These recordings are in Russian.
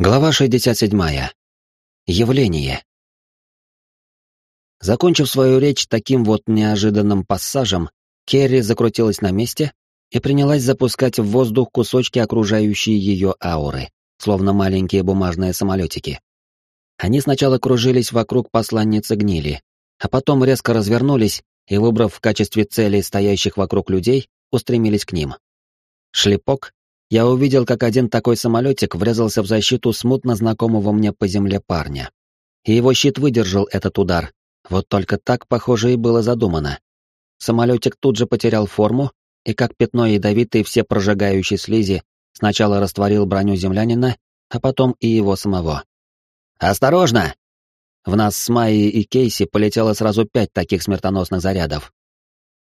Глава 67. Явление. Закончив свою речь таким вот неожиданным пассажем, Керри закрутилась на месте и принялась запускать в воздух кусочки окружающей ее ауры, словно маленькие бумажные самолетики. Они сначала кружились вокруг посланницы гнили, а потом резко развернулись и, выбрав в качестве цели стоящих вокруг людей, устремились к ним. Шлепок, я увидел, как один такой самолетик врезался в защиту смутно знакомого мне по земле парня. И его щит выдержал этот удар. Вот только так, похоже, и было задумано. Самолетик тут же потерял форму, и как пятно ядовитой все прожигающей слизи сначала растворил броню землянина, а потом и его самого. «Осторожно!» В нас с Майей и Кейси полетело сразу пять таких смертоносных зарядов.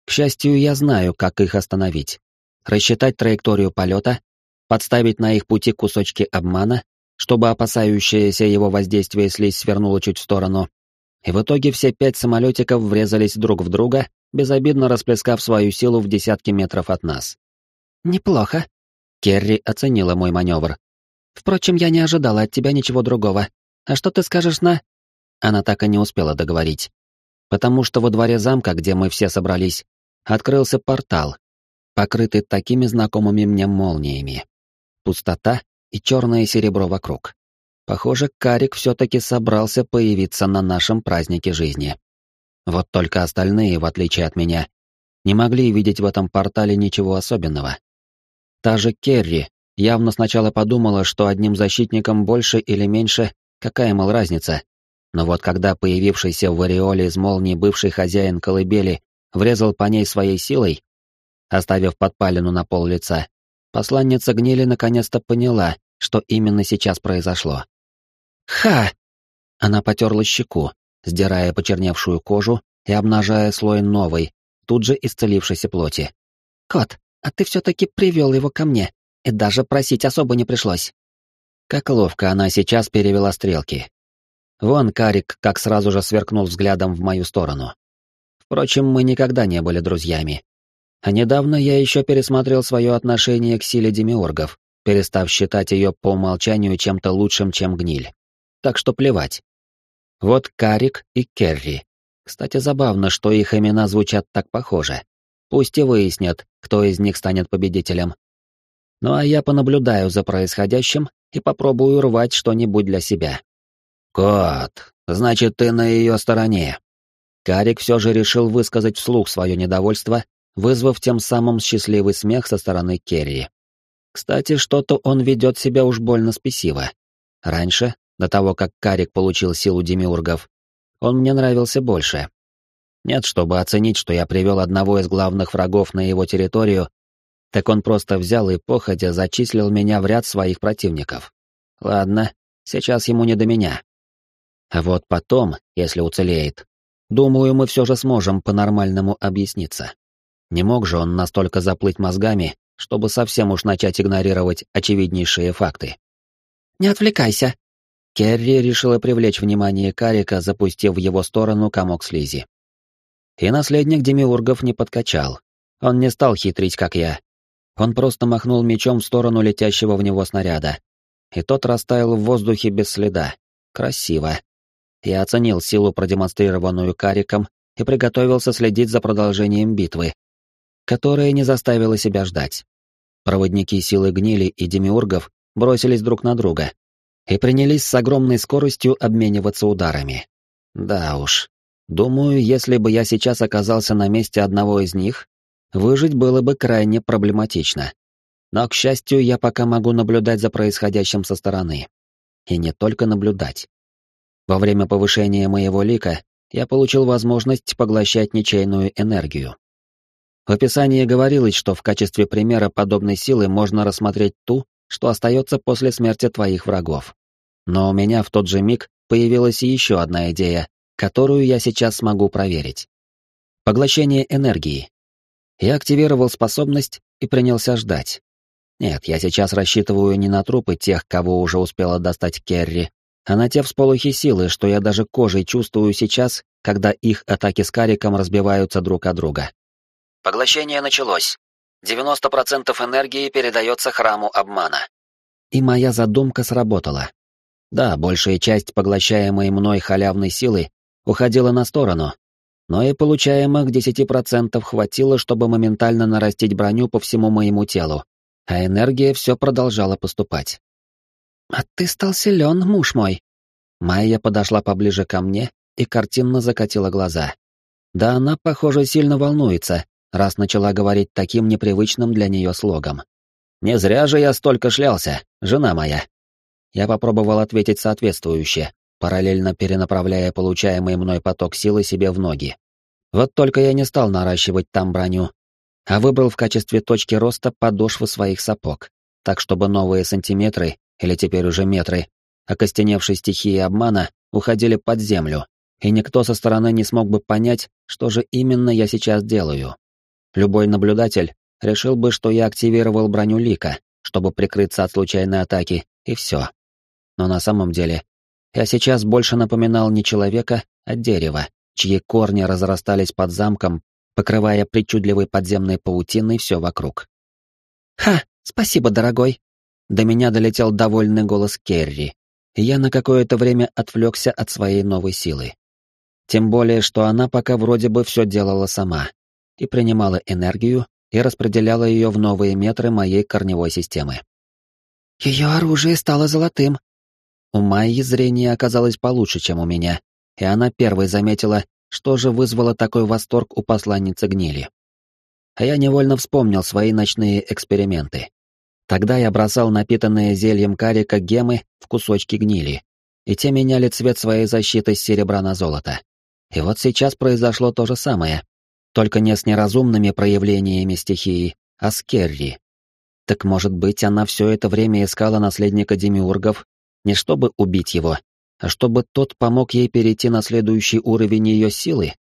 К счастью, я знаю, как их остановить. Рассчитать траекторию полета, подставить на их пути кусочки обмана, чтобы опасающаяся его воздействия слизь свернула чуть в сторону. И в итоге все пять самолетиков врезались друг в друга, безобидно расплескав свою силу в десятки метров от нас. «Неплохо», — Керри оценила мой маневр. «Впрочем, я не ожидала от тебя ничего другого. А что ты скажешь на...» Она так и не успела договорить. Потому что во дворе замка, где мы все собрались, открылся портал, покрытый такими знакомыми мне молниями пустота и черное серебро вокруг. Похоже, Карик все-таки собрался появиться на нашем празднике жизни. Вот только остальные, в отличие от меня, не могли видеть в этом портале ничего особенного. Та же Керри явно сначала подумала, что одним защитником больше или меньше, какая, мол, разница. Но вот когда появившийся в ореоле из молнии бывший хозяин колыбели врезал по ней своей силой, оставив подпалину на пол лица, Посланница гнили наконец-то поняла, что именно сейчас произошло. «Ха!» Она потерла щеку, сдирая почерневшую кожу и обнажая слой новой, тут же исцелившейся плоти. «Кот, а ты все-таки привел его ко мне, и даже просить особо не пришлось». Как ловко она сейчас перевела стрелки. Вон Карик как сразу же сверкнул взглядом в мою сторону. Впрочем, мы никогда не были друзьями, а недавно я еще пересмотрел свое отношение к силе демиургов, перестав считать ее по умолчанию чем-то лучшим, чем гниль. Так что плевать. Вот Карик и Керри. Кстати, забавно, что их имена звучат так похоже. Пусть и выяснят, кто из них станет победителем. Ну а я понаблюдаю за происходящим и попробую рвать что-нибудь для себя. «Кот, значит, ты на ее стороне». Карик все же решил высказать вслух свое недовольство вызвав тем самым счастливый смех со стороны Керри. Кстати, что-то он ведет себя уж больно спесиво. Раньше, до того, как Карик получил силу демиургов, он мне нравился больше. Нет, чтобы оценить, что я привел одного из главных врагов на его территорию, так он просто взял и походя зачислил меня в ряд своих противников. Ладно, сейчас ему не до меня. А вот потом, если уцелеет, думаю, мы все же сможем по-нормальному объясниться. Не мог же он настолько заплыть мозгами, чтобы совсем уж начать игнорировать очевиднейшие факты. «Не отвлекайся!» Керри решила привлечь внимание Карика, запустив в его сторону комок слизи. И наследник Демиургов не подкачал. Он не стал хитрить, как я. Он просто махнул мечом в сторону летящего в него снаряда. И тот растаял в воздухе без следа. Красиво. Я оценил силу, продемонстрированную Кариком, и приготовился следить за продолжением битвы, которая не заставила себя ждать. Проводники силы гнили и демиургов бросились друг на друга и принялись с огромной скоростью обмениваться ударами. Да уж, думаю, если бы я сейчас оказался на месте одного из них, выжить было бы крайне проблематично. Но, к счастью, я пока могу наблюдать за происходящим со стороны. И не только наблюдать. Во время повышения моего лика я получил возможность поглощать ничейную энергию. В описании говорилось, что в качестве примера подобной силы можно рассмотреть ту, что остается после смерти твоих врагов. Но у меня в тот же миг появилась еще одна идея, которую я сейчас смогу проверить. Поглощение энергии. Я активировал способность и принялся ждать. Нет, я сейчас рассчитываю не на трупы тех, кого уже успела достать Керри, а на те всполохи силы, что я даже кожей чувствую сейчас, когда их атаки с кариком разбиваются друг от друга. Поглощение началось. 90% энергии передается храму обмана. И моя задумка сработала. Да, большая часть поглощаемой мной халявной силы уходила на сторону, но и получаемых 10% хватило, чтобы моментально нарастить броню по всему моему телу, а энергия все продолжала поступать. «А ты стал силен, муж мой!» Майя подошла поближе ко мне и картинно закатила глаза. Да она, похоже, сильно волнуется, раз начала говорить таким непривычным для нее слогом. «Не зря же я столько шлялся, жена моя!» Я попробовал ответить соответствующе, параллельно перенаправляя получаемый мной поток силы себе в ноги. Вот только я не стал наращивать там броню, а выбрал в качестве точки роста подошвы своих сапог, так чтобы новые сантиметры, или теперь уже метры, окостеневшей стихии обмана уходили под землю, и никто со стороны не смог бы понять, что же именно я сейчас делаю. Любой наблюдатель решил бы, что я активировал броню Лика, чтобы прикрыться от случайной атаки, и все. Но на самом деле я сейчас больше напоминал не человека, а дерево, чьи корни разрастались под замком, покрывая причудливой подземной паутиной все вокруг. «Ха, спасибо, дорогой!» До меня долетел довольный голос Керри, и я на какое-то время отвлекся от своей новой силы. Тем более, что она пока вроде бы все делала сама, и принимала энергию, и распределяла ее в новые метры моей корневой системы. Ее оружие стало золотым, у Майи зрение оказалось получше, чем у меня, и она первой заметила, что же вызвало такой восторг у посланницы гнили. А я невольно вспомнил свои ночные эксперименты. Тогда я бросал напитанные зельем карика гемы в кусочки гнили, и те меняли цвет своей защиты с серебра на золото. И вот сейчас произошло то же самое, только не с неразумными проявлениями стихии, а с Керри. Так может быть, она все это время искала наследника демиургов не чтобы убить его, а чтобы тот помог ей перейти на следующий уровень ее силы?